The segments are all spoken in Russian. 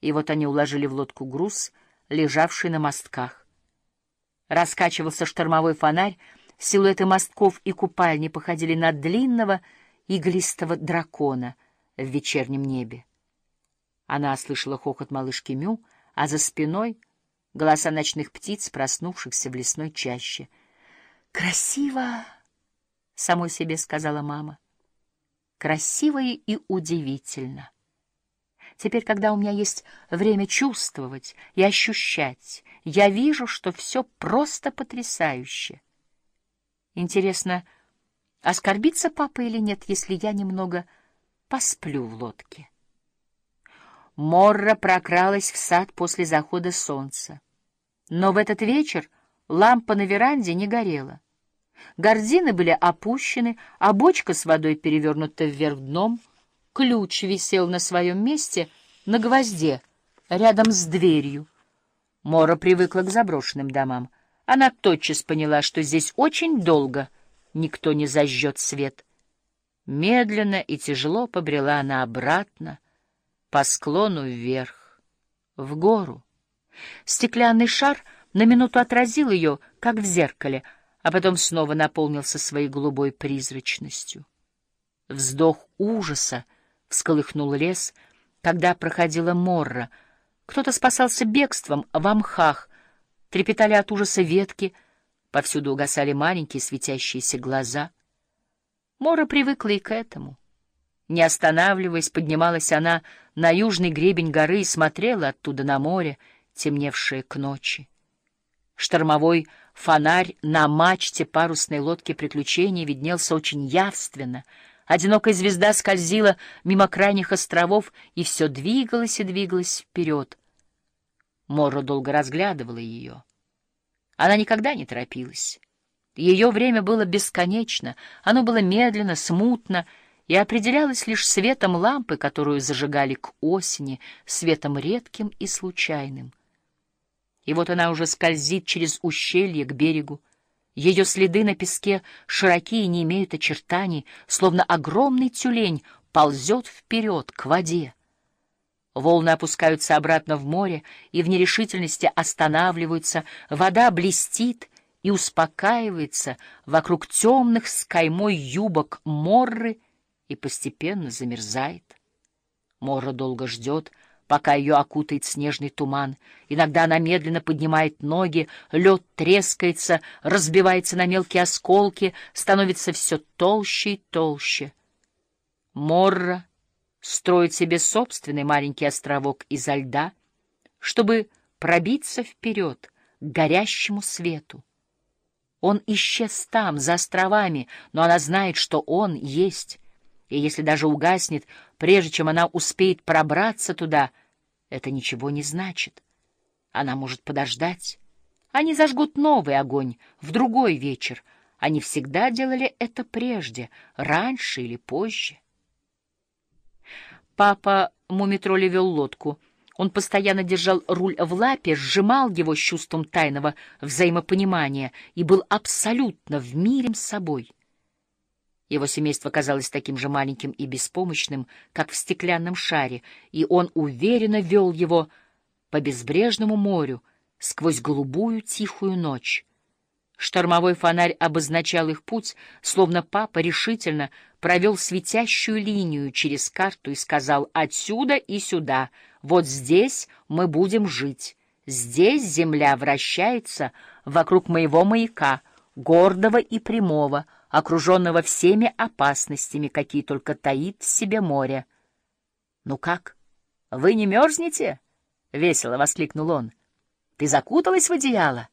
И вот они уложили в лодку груз, лежавший на мостках. Раскачивался штормовой фонарь, силуэты мостков и купальни походили на длинного иглистого дракона в вечернем небе. Она слышала хохот малышки Мю, а за спиной — голоса ночных птиц, проснувшихся в лесной чаще. «Красиво!» — самой себе сказала мама. «Красиво и удивительно!» Теперь, когда у меня есть время чувствовать и ощущать, я вижу, что все просто потрясающе. Интересно, оскорбится папа или нет, если я немного посплю в лодке? Морра прокралась в сад после захода солнца. Но в этот вечер лампа на веранде не горела. Гордины были опущены, а бочка с водой перевернута вверх дном. Ключ висел на своем месте на гвозде, рядом с дверью. Мора привыкла к заброшенным домам. Она тотчас поняла, что здесь очень долго никто не зажжет свет. Медленно и тяжело побрела она обратно, по склону вверх, в гору. Стеклянный шар на минуту отразил ее, как в зеркале, а потом снова наполнился своей голубой призрачностью. Вздох ужаса всколыхнул лес, когда проходила Морра. Кто-то спасался бегством в амхах, трепетали от ужаса ветки, повсюду угасали маленькие светящиеся глаза. Мора привыкла и к этому. Не останавливаясь, поднималась она на южный гребень горы и смотрела оттуда на море, темневшее к ночи. Штормовой фонарь на мачте парусной лодки приключений виднелся очень явственно. Одинокая звезда скользила мимо крайних островов и все двигалась и двигалась вперед. Морро долго разглядывала ее. Она никогда не торопилась. Ее время было бесконечно, оно было медленно, смутно, и определялось лишь светом лампы, которую зажигали к осени, светом редким и случайным. И вот она уже скользит через ущелье к берегу. Ее следы на песке широкие не имеют очертаний, словно огромный тюлень ползет вперед к воде. Волны опускаются обратно в море и в нерешительности останавливаются, вода блестит и успокаивается вокруг темных с каймой юбок морры и постепенно замерзает. Мора долго ждет, пока ее окутает снежный туман. Иногда она медленно поднимает ноги, лед трескается, разбивается на мелкие осколки, становится все толще и толще. Морра строит себе собственный маленький островок изо льда, чтобы пробиться вперед к горящему свету. Он исчез там, за островами, но она знает, что он есть — и если даже угаснет, прежде чем она успеет пробраться туда, это ничего не значит. Она может подождать. Они зажгут новый огонь в другой вечер. Они всегда делали это прежде, раньше или позже. Папа Мумитроли вел лодку. Он постоянно держал руль в лапе, сжимал его с чувством тайного взаимопонимания и был абсолютно в мире с собой. Его семейство казалось таким же маленьким и беспомощным, как в стеклянном шаре, и он уверенно вел его по безбрежному морю сквозь голубую тихую ночь. Штормовой фонарь обозначал их путь, словно папа решительно провел светящую линию через карту и сказал «отсюда и сюда, вот здесь мы будем жить, здесь земля вращается вокруг моего маяка, гордого и прямого, окруженного всеми опасностями, какие только таит в себе море. — Ну как, вы не мерзнете? — весело воскликнул он. — Ты закуталась в одеяло?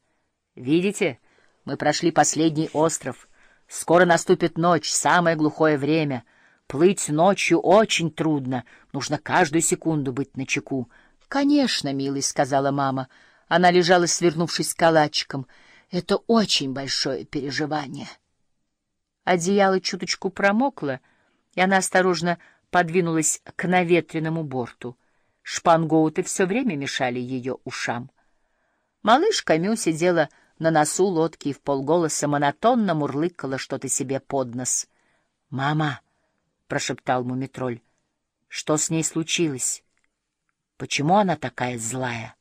Видите, мы прошли последний остров. Скоро наступит ночь, самое глухое время. Плыть ночью очень трудно, нужно каждую секунду быть начеку. — Конечно, милый, — сказала мама. Она лежала, свернувшись калачиком. — Это очень большое переживание. — Одеяло чуточку промокло, и она осторожно подвинулась к наветренному борту. Шпангоуты все время мешали ее ушам. Малышка Мю сидела на носу лодки и в полголоса монотонно мурлыкала что-то себе под нос. «Мама!» — прошептал Мумитроль. «Что с ней случилось?» Почему она такая злая?